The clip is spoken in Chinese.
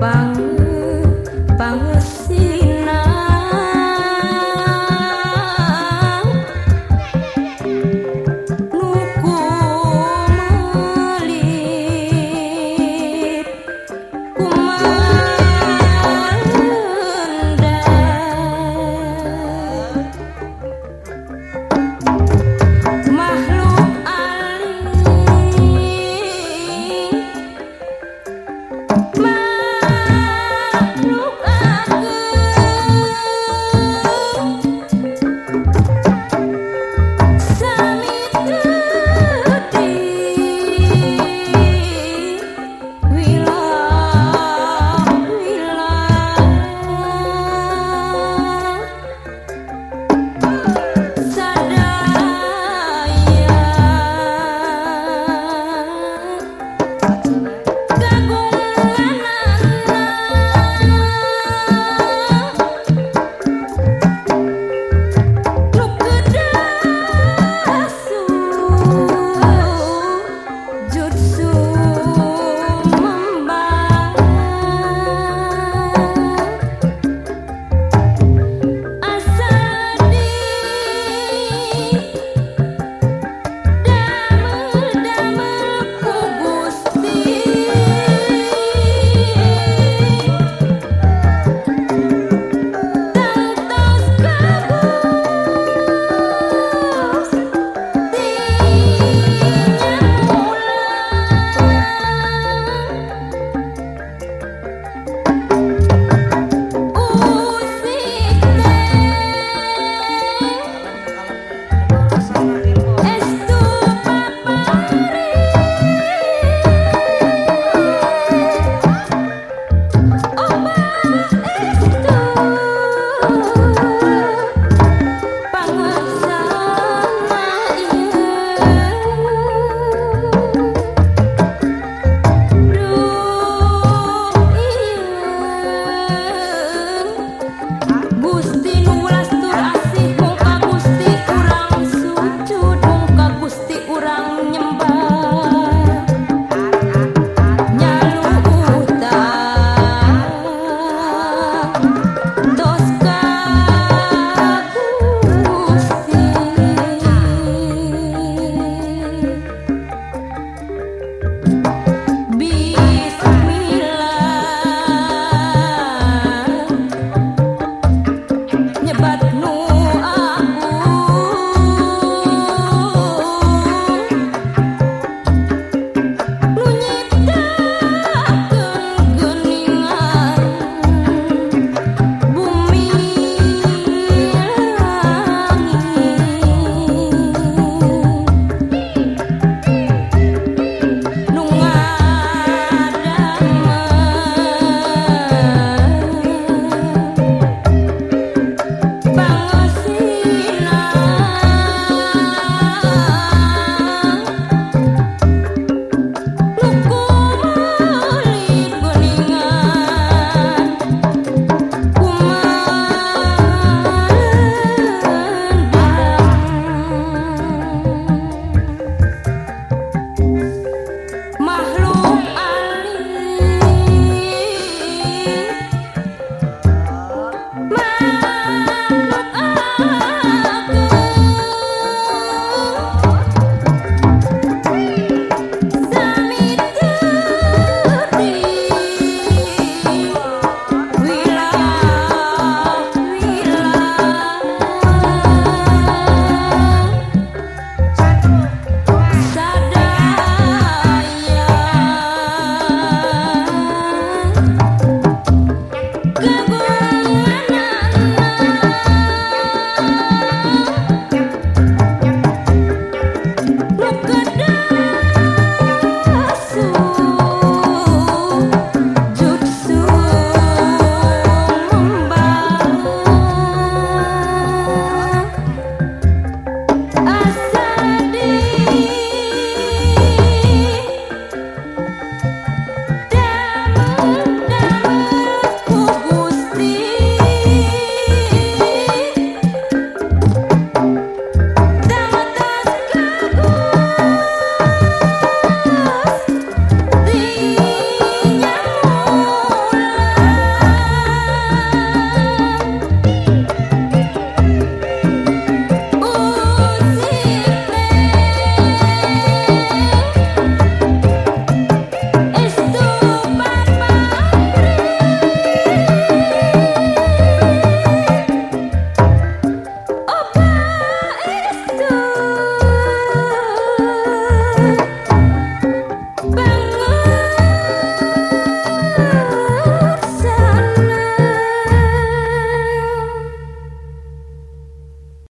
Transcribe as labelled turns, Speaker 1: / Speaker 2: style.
Speaker 1: 帮